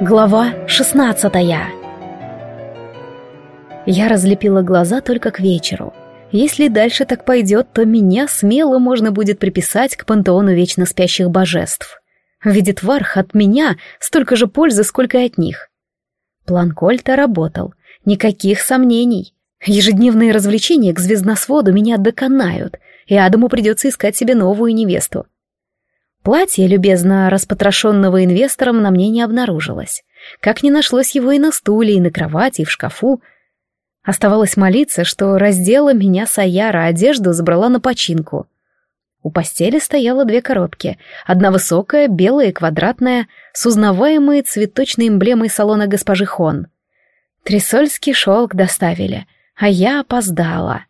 Глава шестнадцатая Я разлепила глаза только к вечеру. Если дальше так пойдет, то меня смело можно будет приписать к пантеону вечно спящих божеств. Видит Варх от меня столько же пользы, сколько и от них. План Кольта работал. Никаких сомнений. Ежедневные развлечения к звездносводу меня доконают, и Адаму придется искать себе новую невесту. Платье, любезно распотрошенного инвестором, на мне не обнаружилось. Как не нашлось его и на стуле, и на кровати, и в шкафу. Оставалось молиться, что раздела меня Саяра, одежду забрала на починку. У постели стояло две коробки. Одна высокая, белая и квадратная, с узнаваемой цветочной эмблемой салона госпожи Хон. Трисольский шелк доставили, а я опоздала.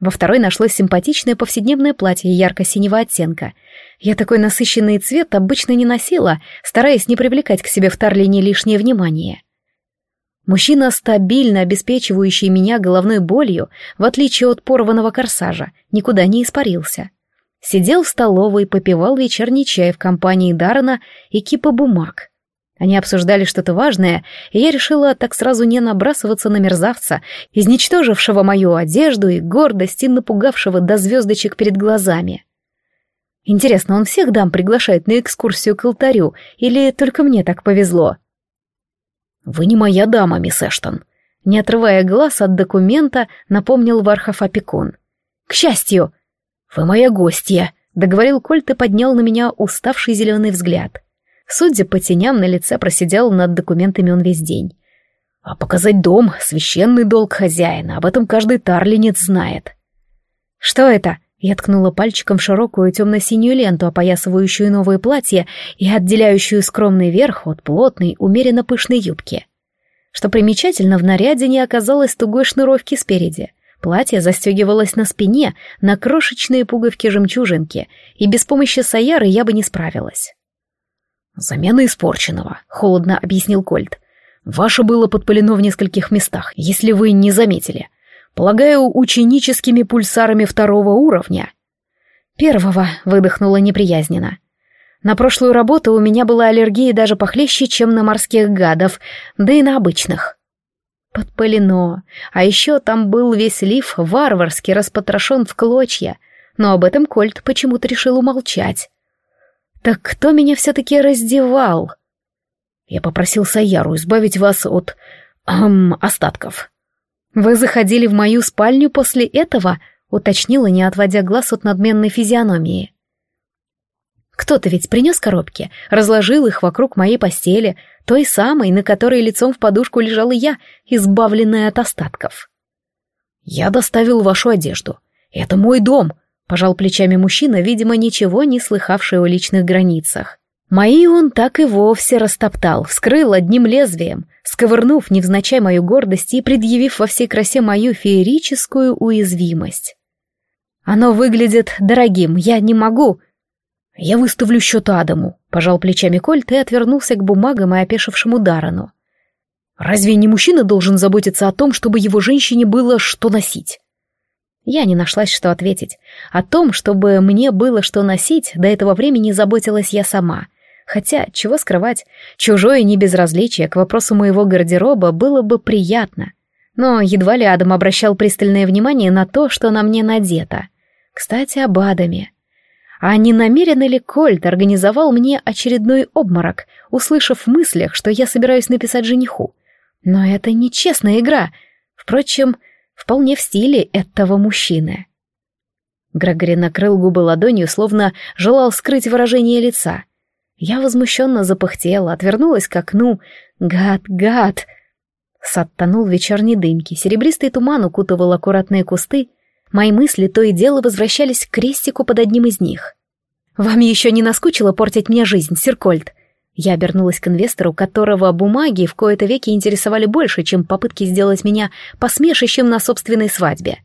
Во второй нашлось симпатичное повседневное платье ярко-синего оттенка. Я такой насыщенный цвет обычно не носила, стараясь не привлекать к себе в Тарлине лишнее внимание. Мужчина, стабильно обеспечивающий меня головной болью, в отличие от порванного корсажа, никуда не испарился. Сидел в столовой, попивал вечерний чай в компании Даррена и кипа бумаг. Они обсуждали что-то важное, и я решила так сразу не набрасываться на мерзавца, изничтожившего мою одежду и гордость и напугавшего до звездочек перед глазами. Интересно, он всех дам приглашает на экскурсию к алтарю, или только мне так повезло? «Вы не моя дама, мисс Эштон», — не отрывая глаз от документа, напомнил Вархов опекун. «К счастью!» «Вы моя гостья», — договорил Кольт и поднял на меня уставший зеленый взгляд. Судя по теням, на лице просидел над документами он весь день. А показать дом — священный долг хозяина, об этом каждый тарлинец знает. «Что это?» Я ткнула пальчиком в широкую темно-синюю ленту, опоясывающую новое платье и отделяющую скромный верх от плотной, умеренно пышной юбки. Что примечательно, в наряде не оказалось тугой шнуровки спереди. Платье застегивалось на спине, на крошечные пуговки-жемчужинки, и без помощи Саяры я бы не справилась. «Замена испорченного», — холодно объяснил Кольт. «Ваше было подпалено в нескольких местах, если вы не заметили. Полагаю, ученическими пульсарами второго уровня». «Первого», — выдохнула неприязненно. «На прошлую работу у меня была аллергия даже похлеще, чем на морских гадов, да и на обычных». Подпалено. А еще там был весь лиф варварски распотрошен в клочья, но об этом Кольт почему-то решил умолчать. Так кто меня все-таки раздевал? Я попросил Саяру избавить вас от... Эм, остатков. Вы заходили в мою спальню после этого? Уточнила, не отводя глаз от надменной физиономии. Кто-то ведь принес коробки, разложил их вокруг моей постели, той самой, на которой лицом в подушку лежала я, избавленная от остатков. Я доставил вашу одежду. Это мой дом, Пожал плечами мужчина, видимо, ничего не слыхавший о личных границах. Мои он так и вовсе растоптал, вскрыл одним лезвием, сковырнув невзначай мою гордость и предъявив во всей красе мою феерическую уязвимость. «Оно выглядит дорогим, я не могу...» «Я выставлю счет Адаму», — пожал плечами Кольт и отвернулся к бумагам и опешившему Дарану. «Разве не мужчина должен заботиться о том, чтобы его женщине было что носить?» Я не нашлась, что ответить. О том, чтобы мне было что носить, до этого времени заботилась я сама. Хотя, чего скрывать, чужое небезразличие к вопросу моего гардероба было бы приятно. Но едва ли Адам обращал пристальное внимание на то, что на мне надето. Кстати, об Адаме. А не намеренно ли Кольт организовал мне очередной обморок, услышав в мыслях, что я собираюсь написать жениху? Но это нечестная игра. Впрочем, вполне в стиле этого мужчины. Грегори накрыл губы ладонью, словно желал скрыть выражение лица. Я возмущенно запыхтела, отвернулась к окну. «Гад, гад!» Сад тонул в вечерней дымке, серебристый туман укутывал аккуратные кусты. Мои мысли то и дело возвращались к крестику под одним из них. «Вам еще не наскучило портить мне жизнь, Сиркольд?» Я обернулась к инвестору, которого бумаги в кои-то веки интересовали больше, чем попытки сделать меня посмешищем на собственной свадьбе.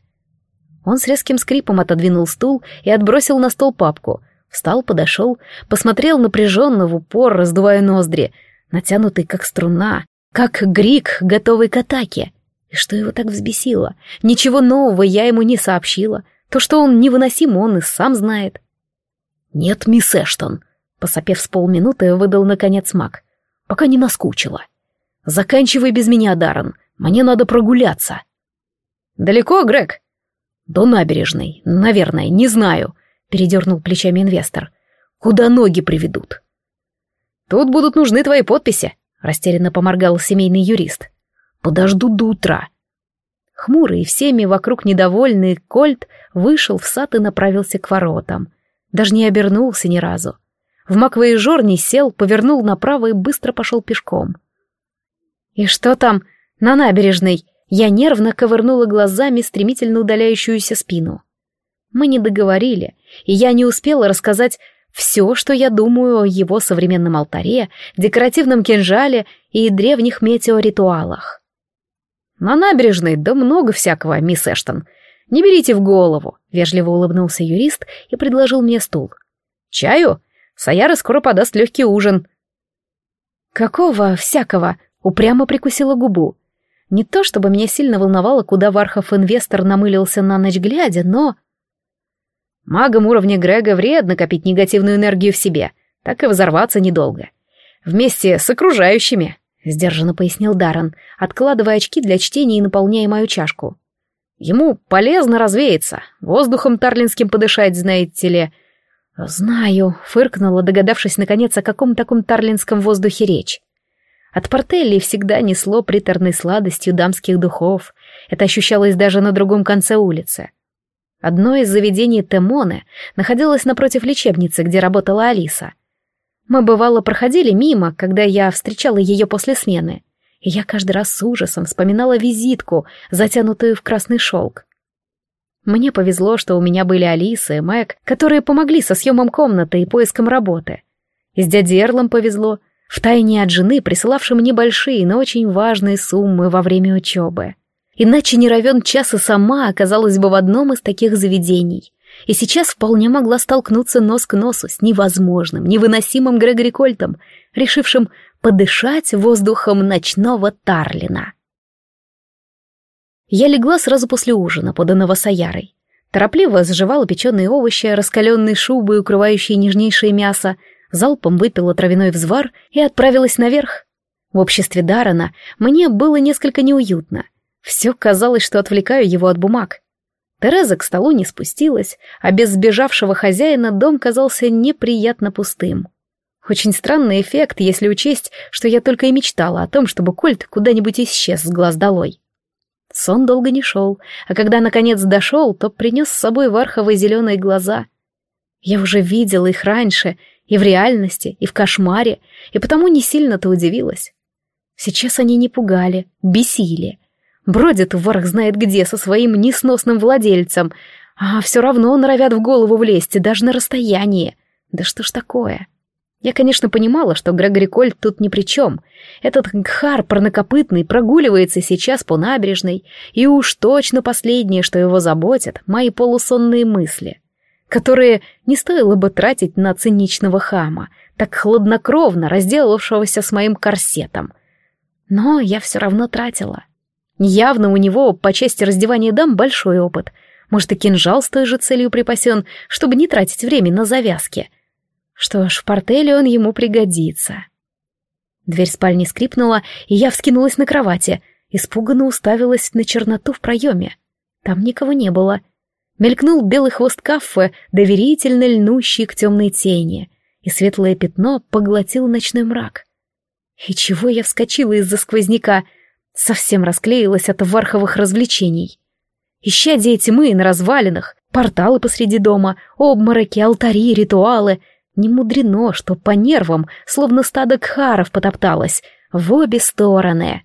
Он с резким скрипом отодвинул стул и отбросил на стол папку. Встал, подошел, посмотрел напряженно в упор, раздувая ноздри, натянутый как струна, как грик, готовый к атаке. И что его так взбесило? Ничего нового я ему не сообщила. То, что он невыносим, он и сам знает. «Нет, мисс Эштон», Посопев с полминуты, выдал наконец маг. пока не наскучило. Заканчивай без меня, Даррен, мне надо прогуляться. Далеко, Грег? До набережной, наверное, не знаю, передернул плечами инвестор. Куда ноги приведут? Тут будут нужны твои подписи, растерянно поморгал семейный юрист. Подожду до утра. Хмурый и всеми вокруг недовольный Кольт вышел в сад и направился к воротам. Даже не обернулся ни разу. В маковой жорне сел, повернул направо и быстро пошел пешком. «И что там на набережной?» Я нервно ковырнула глазами стремительно удаляющуюся спину. Мы не договорили, и я не успела рассказать все, что я думаю о его современном алтаре, декоративном кинжале и древних метеоритуалах. «На набережной да много всякого, мисс Эштон. Не берите в голову», — вежливо улыбнулся юрист и предложил мне стул. «Чаю? Саяра скоро подаст легкий ужин». «Какого всякого?» — упрямо прикусила губу. Не то чтобы меня сильно волновало, куда Вархов-инвестор намылился на ночь глядя, но... Магам уровня Грега вредно копить негативную энергию в себе, так и взорваться недолго. Вместе с окружающими, — сдержанно пояснил Даррен, откладывая очки для чтения и наполняя мою чашку. Ему полезно развеяться, воздухом тарлинским подышать, знаете ли. Знаю, фыркнула, догадавшись наконец, о каком таком тарлинском воздухе речь. От портелей всегда несло приторной сладостью дамских духов. Это ощущалось даже на другом конце улицы. Одно из заведений Темоне находилось напротив лечебницы, где работала Алиса. Мы, бывало, проходили мимо, когда я встречала ее после смены, и я каждый раз с ужасом вспоминала визитку, затянутую в красный шелк. Мне повезло, что у меня были Алиса и Мэг, которые помогли со съемом комнаты и поиском работы. И с дядей Эрлом повезло, втайне от жены, присылавшим небольшие, но очень важные суммы во время учебы. Иначе не равен час и сама оказалась бы в одном из таких заведений. И сейчас вполне могла столкнуться нос к носу с невозможным, невыносимым Грегори Кольтом, решившим подышать воздухом ночного Тарлина. Я легла сразу после ужина, поданного Саярой. Торопливо заживала печеные овощи, раскаленные шубы, укрывающие нежнейшее мясо, залпом выпила травяной взвар и отправилась наверх. В обществе Дарана мне было несколько неуютно. Все казалось, что отвлекаю его от бумаг. Тереза к столу не спустилась, а без сбежавшего хозяина дом казался неприятно пустым. Очень странный эффект, если учесть, что я только и мечтала о том, чтобы Кольт куда-нибудь исчез с глаз долой. Сон долго не шел, а когда наконец дошел, то принес с собой варховые зеленые глаза. Я уже видела их раньше, и в реальности, и в кошмаре, и потому не сильно-то удивилась. Сейчас они не пугали, бесили. Бродят варх знает где со своим несносным владельцем, а все равно норовят в голову влезть, даже на расстоянии. Да что ж такое? Я, конечно, понимала, что Грегори Кольт тут ни при чем. Этот гхар парнокопытный прогуливается сейчас по набережной, и уж точно последнее, что его заботит, мои полусонные мысли, которые не стоило бы тратить на циничного хама, так хладнокровно разделавшегося с моим корсетом. Но я все равно тратила. Явно у него по части раздевания дам большой опыт. Может, и кинжал с той же целью припасен, чтобы не тратить время на завязки. Что ж, в портеле он ему пригодится. Дверь спальни скрипнула, и я вскинулась на кровати, испуганно уставилась на черноту в проеме. Там никого не было. Мелькнул белый хвост кафе, доверительно льнущий к темной тени, и светлое пятно поглотил ночной мрак. И чего я вскочила из-за сквозняка — Совсем расклеилась от варховых развлечений. Исчадие тьмы на развалинах, порталы посреди дома, обмороки, алтари, ритуалы. Не мудрено, что по нервам, словно стадо кхаров потопталось, в обе стороны.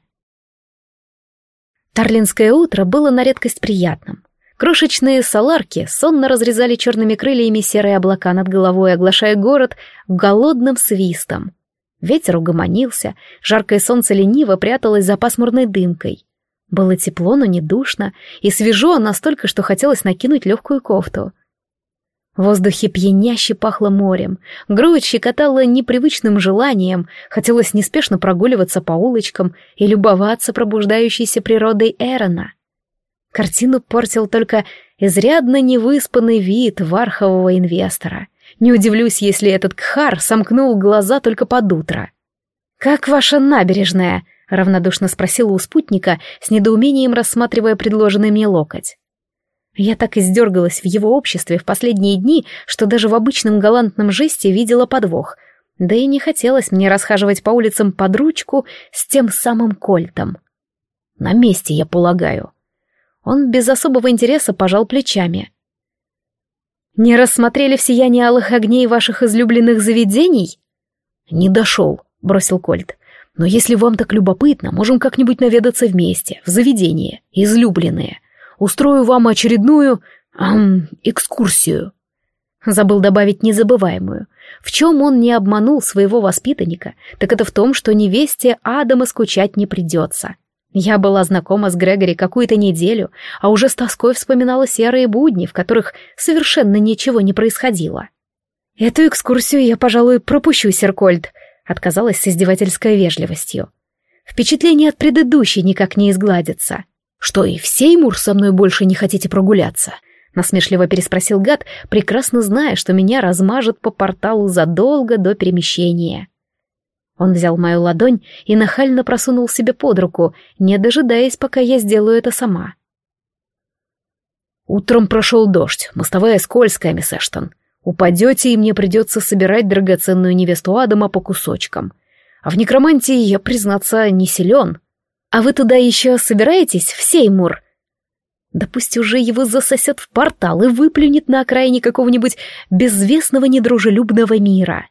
Тарлинское утро было на редкость приятным. Крошечные саларки сонно разрезали черными крыльями серые облака над головой, оглашая город голодным свистом. Ветер угомонился, жаркое солнце лениво пряталось за пасмурной дымкой. Было тепло, но не душно, и свежо настолько, что хотелось накинуть легкую кофту. В воздухе пьяняще пахло морем, грудь щекотала непривычным желанием, хотелось неспешно прогуливаться по улочкам и любоваться пробуждающейся природой Эрона. Картину портил только изрядно невыспанный вид вархового инвестора. Не удивлюсь, если этот кхар сомкнул глаза только под утро. «Как ваша набережная?» — равнодушно спросила у спутника, с недоумением рассматривая предложенный мне локоть. Я так издергалась в его обществе в последние дни, что даже в обычном галантном жесте видела подвох, да и не хотелось мне расхаживать по улицам под ручку с тем самым кольтом. На месте, я полагаю. Он без особого интереса пожал плечами. «Не рассмотрели в сиянии алых огней ваших излюбленных заведений?» «Не дошел», — бросил Кольт. «Но если вам так любопытно, можем как-нибудь наведаться вместе, в заведение, излюбленные. Устрою вам очередную... Эм, экскурсию». Забыл добавить незабываемую. В чем он не обманул своего воспитанника, так это в том, что невесте Адама скучать не придется. Я была знакома с Грегори какую-то неделю, а уже с тоской вспоминала серые будни, в которых совершенно ничего не происходило. «Эту экскурсию я, пожалуй, пропущу, Серкольд», — отказалась с издевательской вежливостью. «Впечатление от предыдущей никак не изгладится». «Что, и в Сеймур со мной больше не хотите прогуляться?» — насмешливо переспросил гад, прекрасно зная, что меня размажет по порталу задолго до перемещения. Он взял мою ладонь и нахально просунул себе под руку, не дожидаясь, пока я сделаю это сама. «Утром прошел дождь, мостовая скользкая, мисс Эштон. Упадете, и мне придется собирать драгоценную невесту Адама по кусочкам. А в некромантии я, признаться, не силен. А вы туда еще собираетесь, в Сеймур?» Да пусть уже его засосет в портал и выплюнет на окраине какого-нибудь безвестного недружелюбного мира.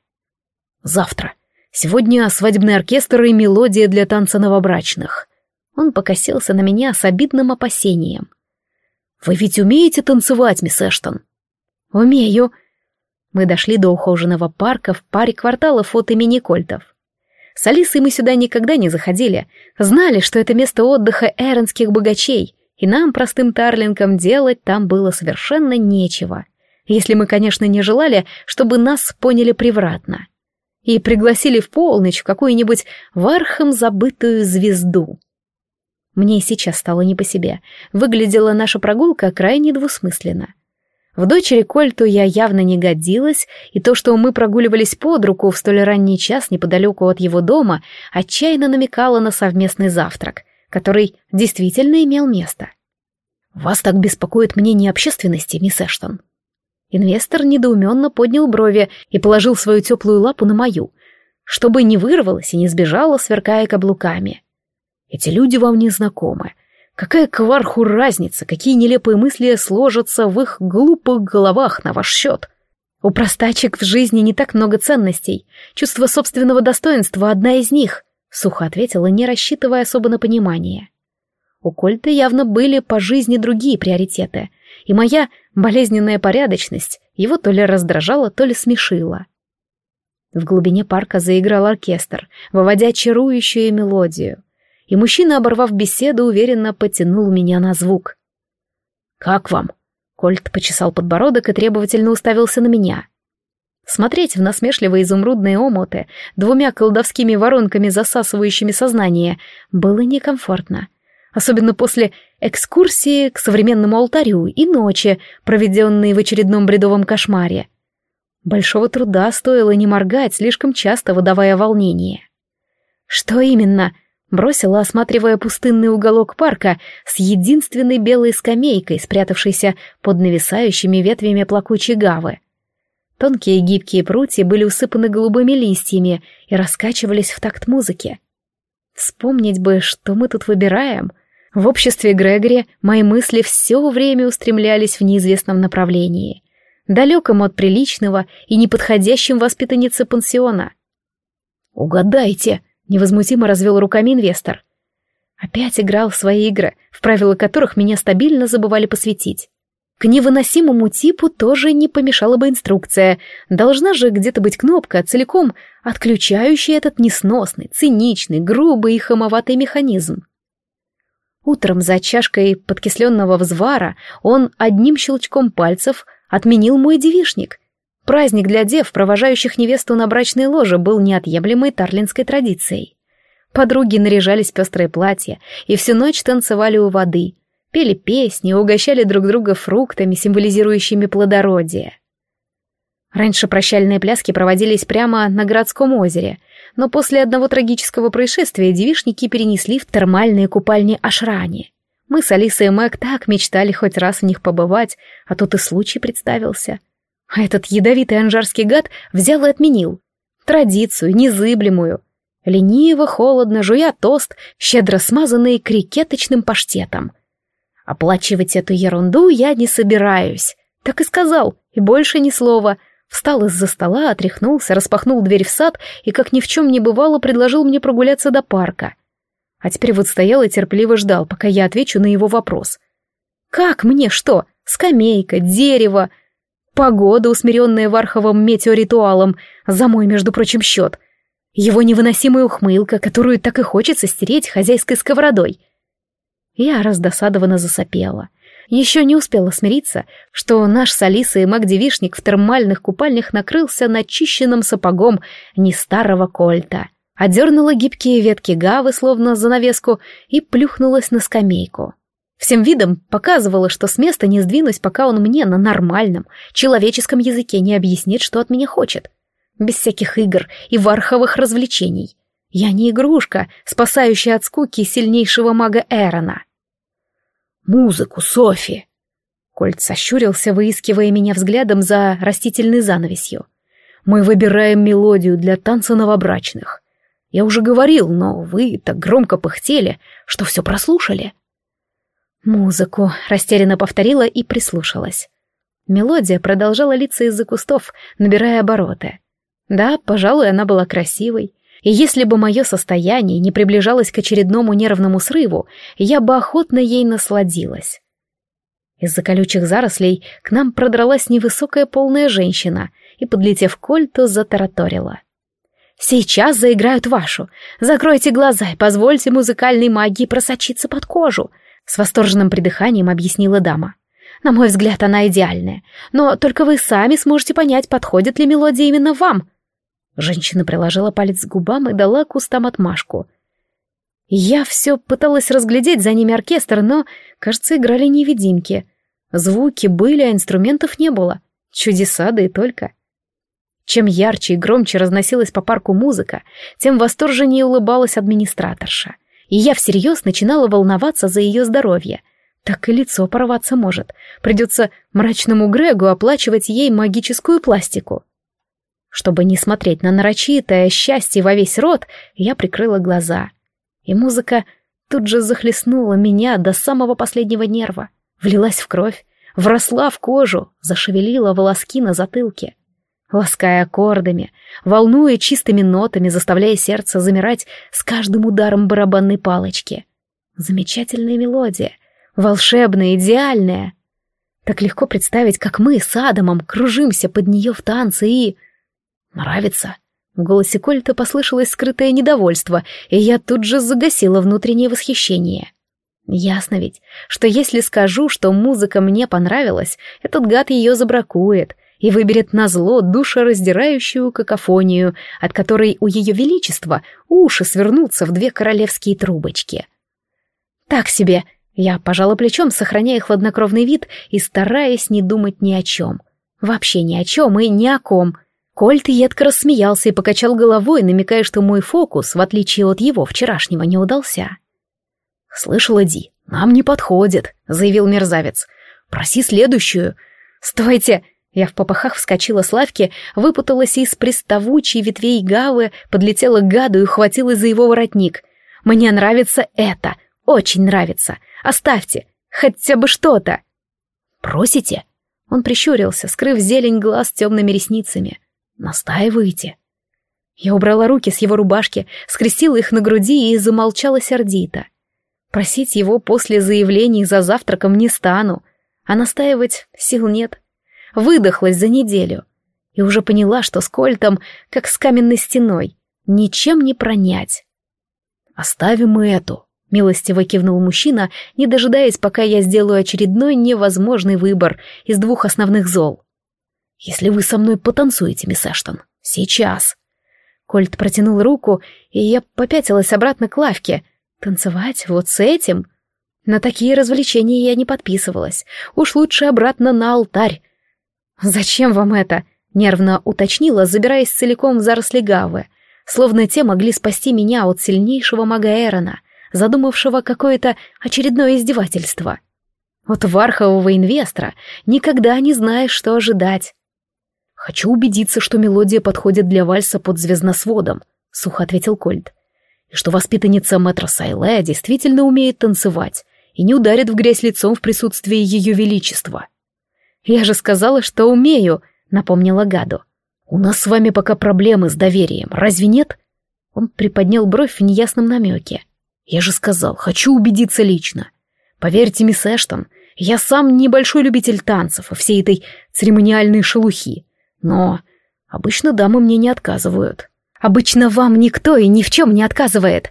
Завтра. Сегодня свадебный оркестр и мелодия для танца новобрачных. Он покосился на меня с обидным опасением. «Вы ведь умеете танцевать, мисс Эштон?» «Умею». Мы дошли до ухоженного парка в паре кварталов от имени Кольтов. С Алисой мы сюда никогда не заходили, знали, что это место отдыха эронских богачей, и нам, простым тарлинкам, делать там было совершенно нечего. Если мы, конечно, не желали, чтобы нас поняли превратно и пригласили в полночь в какую-нибудь вархом забытую звезду. Мне сейчас стало не по себе. Выглядела наша прогулка крайне двусмысленно. В дочери Кольту я явно не годилась, и то, что мы прогуливались под руку в столь ранний час неподалеку от его дома, отчаянно намекало на совместный завтрак, который действительно имел место. «Вас так беспокоит мнение общественности, мисс Эштон?» Инвестор недоуменно поднял брови и положил свою теплую лапу на мою, чтобы не вырвалась и не сбежала, сверкая каблуками. Эти люди вам не знакомы. Какая кварху разница, какие нелепые мысли сложатся в их глупых головах на ваш счет? У простачек в жизни не так много ценностей. Чувство собственного достоинства — одна из них, — сухо ответила, не рассчитывая особо на понимание. У Кольта явно были по жизни другие приоритеты — и моя болезненная порядочность его то ли раздражала, то ли смешила. В глубине парка заиграл оркестр, выводя чарующую мелодию, и мужчина, оборвав беседу, уверенно потянул меня на звук. «Как вам?» Кольт почесал подбородок и требовательно уставился на меня. Смотреть в насмешливые изумрудные омуты, двумя колдовскими воронками, засасывающими сознание, было некомфортно — особенно после экскурсии к современному алтарю и ночи, проведенной в очередном бредовом кошмаре. Большого труда стоило не моргать, слишком часто выдавая волнение. «Что именно?» — бросила, осматривая пустынный уголок парка с единственной белой скамейкой, спрятавшейся под нависающими ветвями плакучей гавы. Тонкие гибкие прутья были усыпаны голубыми листьями и раскачивались в такт музыки. Вспомнить бы, что мы тут выбираем, в обществе Грегори мои мысли все время устремлялись в неизвестном направлении, далеком от приличного и неподходящим воспитаннице пансиона. «Угадайте!» — невозмутимо развел руками инвестор. Опять играл в свои игры, в правила которых меня стабильно забывали посвятить. К невыносимому типу тоже не помешала бы инструкция. Должна же где-то быть кнопка, целиком отключающая этот несносный, циничный, грубый и хамоватый механизм. Утром за чашкой подкисленного взвара он одним щелчком пальцев отменил мой девишник. Праздник для дев, провожающих невесту на брачной ложе, был неотъемлемой тарлинской традицией. Подруги наряжались пестрые платья и всю ночь танцевали у воды, пели песни, угощали друг друга фруктами, символизирующими плодородие. Раньше прощальные пляски проводились прямо на городском озере, но после одного трагического происшествия девишники перенесли в термальные купальни Ашрани. Мы с Алисой и Мэг так мечтали хоть раз в них побывать, а тут и случай представился. А этот ядовитый анжарский гад взял и отменил. Традицию, незыблемую. Лениво, холодно, жуя тост, щедро смазанный крикеточным паштетом. Оплачивать эту ерунду я не собираюсь. Так и сказал, и больше ни слова — Встал из-за стола, отряхнулся, распахнул дверь в сад и, как ни в чем не бывало, предложил мне прогуляться до парка. А теперь вот стоял и терпеливо ждал, пока я отвечу на его вопрос. «Как мне что? Скамейка, дерево, погода, усмиренная Варховым метеоритуалом, за мой, между прочим, счет, его невыносимая ухмылка, которую так и хочется стереть хозяйской сковородой». Я раздосадованно засопела — еще не успела смириться, что наш с Алисой Магдевишник в термальных купальнях накрылся начищенным сапогом не старого кольта. Одернула гибкие ветки гавы, словно занавеску, и плюхнулась на скамейку. Всем видом показывала, что с места не сдвинусь, пока он мне на нормальном, человеческом языке не объяснит, что от меня хочет. Без всяких игр и варховых развлечений. Я не игрушка, спасающая от скуки сильнейшего мага Эрона. Музыку, Софи!» Кольт сощурился, выискивая меня взглядом за растительной занавесью. «Мы выбираем мелодию для танца новобрачных. Я уже говорил, но вы так громко пыхтели, что все прослушали». «Музыку», — растерянно повторила и прислушалась. Мелодия продолжала литься из-за кустов, набирая обороты. Да, пожалуй, она была красивой, и если бы мое состояние не приближалось к очередному нервному срыву, я бы охотно ей насладилась. Из-за колючих зарослей к нам продралась невысокая полная женщина и, подлетев к кольту, затараторила. «Сейчас заиграют вашу. Закройте глаза и позвольте музыкальной магии просочиться под кожу», — с восторженным придыханием объяснила дама. «На мой взгляд, она идеальная, но только вы сами сможете понять, подходит ли мелодия именно вам. Женщина приложила палец к губам и дала кустам отмашку. Я все пыталась разглядеть за ними оркестр, но, кажется, играли невидимки. Звуки были, а инструментов не было. Чудеса, да и только. Чем ярче и громче разносилась по парку музыка, тем восторженнее улыбалась администраторша. И я всерьез начинала волноваться за ее здоровье. Так и лицо порваться может. Придется мрачному Грегу оплачивать ей магическую пластику. Чтобы не смотреть на нарочитое счастье во весь рот, я прикрыла глаза. И музыка тут же захлестнула меня до самого последнего нерва, влилась в кровь, вросла в кожу, зашевелила волоски на затылке. Лаская аккордами, волнуя чистыми нотами, заставляя сердце замирать с каждым ударом барабанной палочки. Замечательная мелодия, волшебная, идеальная. Так легко представить, как мы с Адамом кружимся под нее в танце и... «Нравится?» В голосе Кольта послышалось скрытое недовольство, и я тут же загасила внутреннее восхищение. Ясно ведь, что если скажу, что музыка мне понравилась, этот гад ее забракует и выберет на зло душераздирающую какофонию, от которой у ее величества уши свернутся в две королевские трубочки. «Так себе!» Я пожала плечом, сохраняя хладнокровный вид и стараясь не думать ни о чем. Вообще ни о чем и ни о ком — Кольт едко рассмеялся и покачал головой, намекая, что мой фокус, в отличие от его вчерашнего, не удался. «Слышала, Ди, нам не подходит», — заявил мерзавец. «Проси следующую». «Стойте!» Я в попахах вскочила с лавки, выпуталась из приставучей ветвей гавы, подлетела к гаду и ухватилась за его воротник. «Мне нравится это, очень нравится. Оставьте, хотя бы что-то». «Просите?» Он прищурился, скрыв зелень глаз темными ресницами. Настаиваете?» Я убрала руки с его рубашки, скрестила их на груди и замолчала сердито. Просить его после заявлений за завтраком не стану, а настаивать сил нет. Выдохлась за неделю и уже поняла, что с Кольтом, как с каменной стеной, ничем не пронять. «Оставим и эту», — милостиво кивнул мужчина, не дожидаясь, пока я сделаю очередной невозможный выбор из двух основных зол. Если вы со мной потанцуете, мисс Эштон. Сейчас. Кольт протянул руку, и я попятилась обратно к лавке. Танцевать вот с этим? На такие развлечения я не подписывалась. Уж лучше обратно на алтарь. «Зачем вам это?» Нервно уточнила, забираясь целиком в заросли гавы, словно те могли спасти меня от сильнейшего мага Эрона, задумавшего какое-то очередное издевательство. От вархового инвестора никогда не знаешь, что ожидать. «Хочу убедиться, что мелодия подходит для вальса под звездносводом», — сухо ответил Кольт. «И что воспитанница мэтра Сайле действительно умеет танцевать и не ударит в грязь лицом в присутствии ее величества». «Я же сказала, что умею», — напомнила Гаду. «У нас с вами пока проблемы с доверием, разве нет?» Он приподнял бровь в неясном намеке. «Я же сказал, хочу убедиться лично. Поверьте, мисс Эштон, я сам небольшой любитель танцев и всей этой церемониальной шелухи. Но обычно дамы мне не отказывают. Обычно вам никто и ни в чем не отказывает.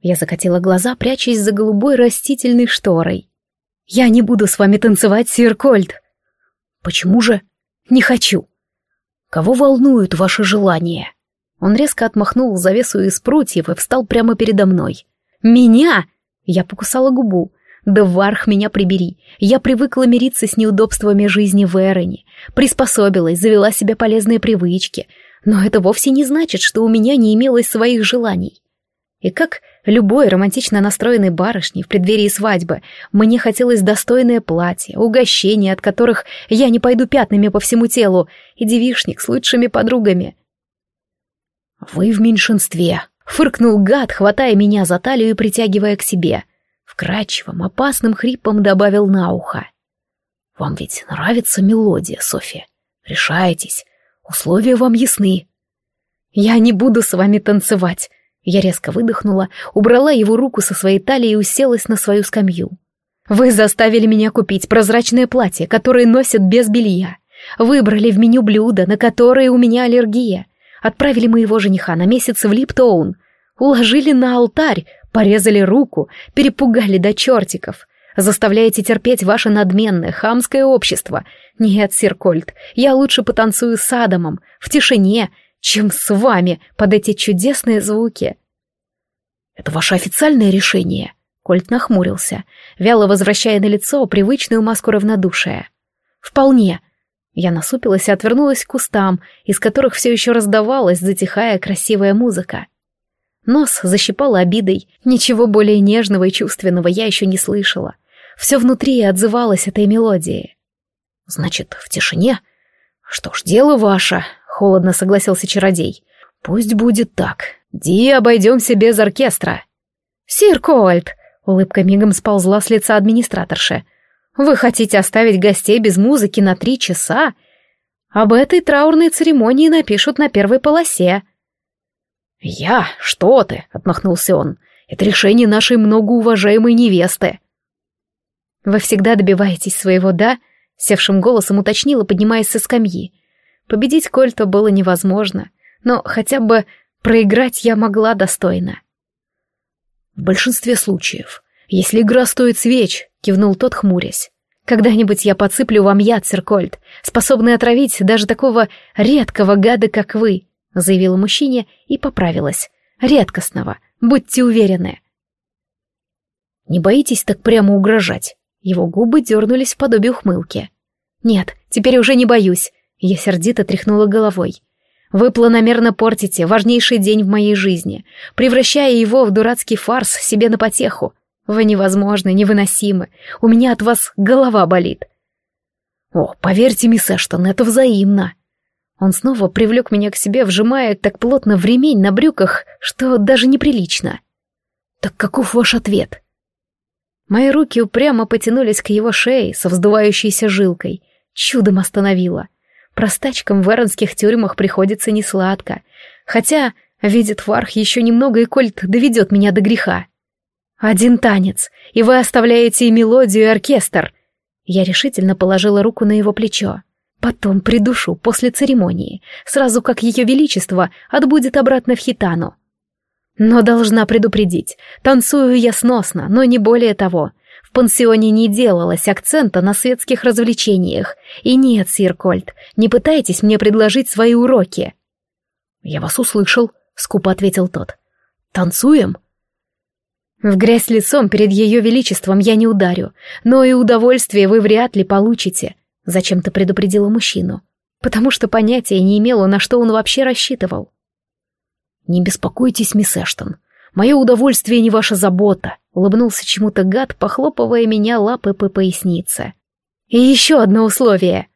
Я закатила глаза, прячась за голубой растительной шторой. Я не буду с вами танцевать, сир Кольт. Почему же? Не хочу. Кого волнуют ваши желания? Он резко отмахнул завесу из прутьев и встал прямо передо мной. Меня? Я покусала губу. Да варх меня прибери. Я привыкла мириться с неудобствами жизни в Эроне, приспособилась, завела себе полезные привычки. Но это вовсе не значит, что у меня не имелось своих желаний. И как любой романтично настроенной барышни в преддверии свадьбы, мне хотелось достойное платье, угощения, от которых я не пойду пятнами по всему телу, и девишник с лучшими подругами. «Вы в меньшинстве», — фыркнул гад, хватая меня за талию и притягивая к себе вкрадчивым, опасным хрипом добавил на ухо. «Вам ведь нравится мелодия, Софья? Решайтесь, условия вам ясны». «Я не буду с вами танцевать», я резко выдохнула, убрала его руку со своей талии и уселась на свою скамью. «Вы заставили меня купить прозрачное платье, которое носят без белья. Выбрали в меню блюда, на которые у меня аллергия. Отправили моего жениха на месяц в Липтоун. Уложили на алтарь, Порезали руку, перепугали до чертиков. Заставляете терпеть ваше надменное, хамское общество. Нет, сир Кольт, я лучше потанцую с Адамом, в тишине, чем с вами под эти чудесные звуки. Это ваше официальное решение? Кольт нахмурился, вяло возвращая на лицо привычную маску равнодушия. Вполне. Я насупилась и отвернулась к кустам, из которых все еще раздавалась, затихая красивая музыка. Нос защипало обидой. Ничего более нежного и чувственного я еще не слышала. Все внутри отзывалось этой мелодии. «Значит, в тишине? Что ж, дело ваше», — холодно согласился чародей. «Пусть будет так. Ди, обойдемся без оркестра». «Сир Кольт!» — улыбка мигом сползла с лица администраторши. «Вы хотите оставить гостей без музыки на три часа? Об этой траурной церемонии напишут на первой полосе». «Я? Что ты?» — отмахнулся он. «Это решение нашей многоуважаемой невесты». «Вы всегда добиваетесь своего, да?» — севшим голосом уточнила, поднимаясь со скамьи. Победить Кольта было невозможно, но хотя бы проиграть я могла достойно. «В большинстве случаев. Если игра стоит свеч», — кивнул тот, хмурясь. «Когда-нибудь я подсыплю вам яд, Серкольд, способный отравить даже такого редкого гада, как вы», — заявила мужчине и поправилась. «Редкостного, будьте уверены». «Не боитесь так прямо угрожать?» Его губы дернулись в подобие ухмылки. «Нет, теперь уже не боюсь», — я сердито тряхнула головой. «Вы планомерно портите важнейший день в моей жизни, превращая его в дурацкий фарс себе на потеху. Вы невозможны, невыносимы. У меня от вас голова болит». «О, поверьте, мисс Эштон, это взаимно», он снова привлек меня к себе, вжимая так плотно в ремень на брюках, что даже неприлично. «Так каков ваш ответ?» Мои руки упрямо потянулись к его шее со вздувающейся жилкой. Чудом остановила. Простачкам в эронских тюрьмах приходится несладко. Хотя, видит Варх, еще немного и Кольт доведет меня до греха. «Один танец, и вы оставляете и мелодию, и оркестр!» Я решительно положила руку на его плечо. Потом придушу после церемонии, сразу как ее величество отбудет обратно в хитану. Но должна предупредить, танцую я сносно, но не более того. Пансионе не делалось акцента на светских развлечениях. И нет, сир Кольт, не пытайтесь мне предложить свои уроки. Я вас услышал, скупо ответил тот. Танцуем? В грязь лицом перед ее величеством я не ударю, но и удовольствие вы вряд ли получите. Зачем-то предупредила мужчину. потому что понятия не имела, на что он вообще рассчитывал. «Не беспокойтесь, мисс Эштон. Мое удовольствие не ваша забота», — улыбнулся чему-то гад, похлопывая меня лапы по пояснице. «И еще одно условие».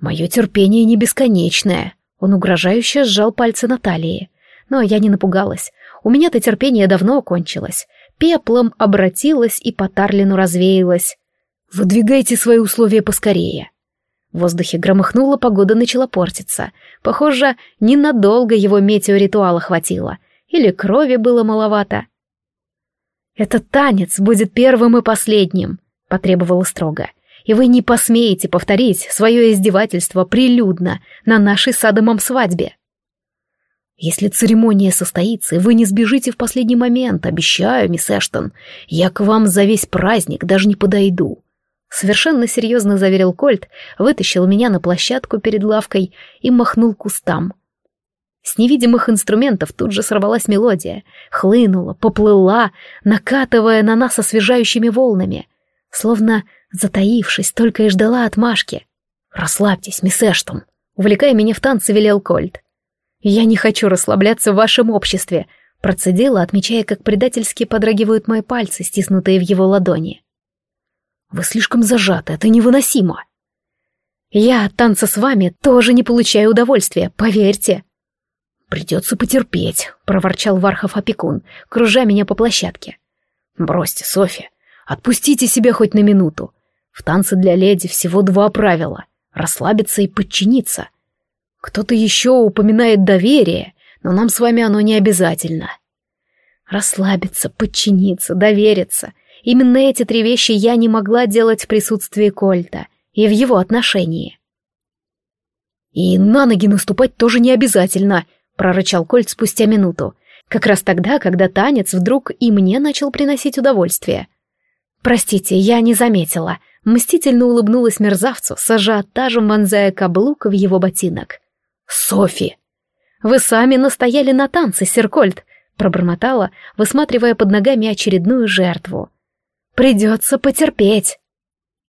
«Мое терпение не бесконечное», — он угрожающе сжал пальцы Натальи. Но я не напугалась. У меня-то терпение давно кончилось. Пеплом обратилось и по Тарлину развеялось. «Выдвигайте свои условия поскорее». В воздухе громыхнуло, погода начала портиться. Похоже, ненадолго его метеоритуала хватило. Или крови было маловато. «Этот танец будет первым и последним», — потребовала строго. «И вы не посмеете повторить свое издевательство прилюдно на нашей с Адамом свадьбе». «Если церемония состоится, и вы не сбежите в последний момент, обещаю, мисс Эштон, я к вам за весь праздник даже не подойду. Совершенно серьезно заверил Кольт, вытащил меня на площадку перед лавкой и махнул кустам. С невидимых инструментов тут же сорвалась мелодия, хлынула, поплыла, накатывая на нас освежающими волнами, словно затаившись, только и ждала отмашки. «Расслабьтесь, мисс Эштон», — увлекая меня в танцы, велел Кольт. «Я не хочу расслабляться в вашем обществе», — процедила, отмечая, как предательски подрагивают мои пальцы, стиснутые в его ладони. Вы слишком зажаты, это невыносимо. Я от танца с вами тоже не получаю удовольствия, поверьте. Придется потерпеть, проворчал Вархов опекун, кружа меня по площадке. Бросьте, Софья, отпустите себя хоть на минуту. В танце для леди всего два правила — расслабиться и подчиниться. Кто-то еще упоминает доверие, но нам с вами оно не обязательно. Расслабиться, подчиниться, довериться — Именно эти три вещи я не могла делать в присутствии Кольта и в его отношении. «И на ноги наступать тоже не обязательно», — прорычал Кольт спустя минуту, как раз тогда, когда танец вдруг и мне начал приносить удовольствие. «Простите, я не заметила», — мстительно улыбнулась мерзавцу, с ажиотажем вонзая каблук в его ботинок. «Софи!» «Вы сами настояли на танце, Серкольд», — пробормотала, высматривая под ногами очередную жертву. Придется потерпеть.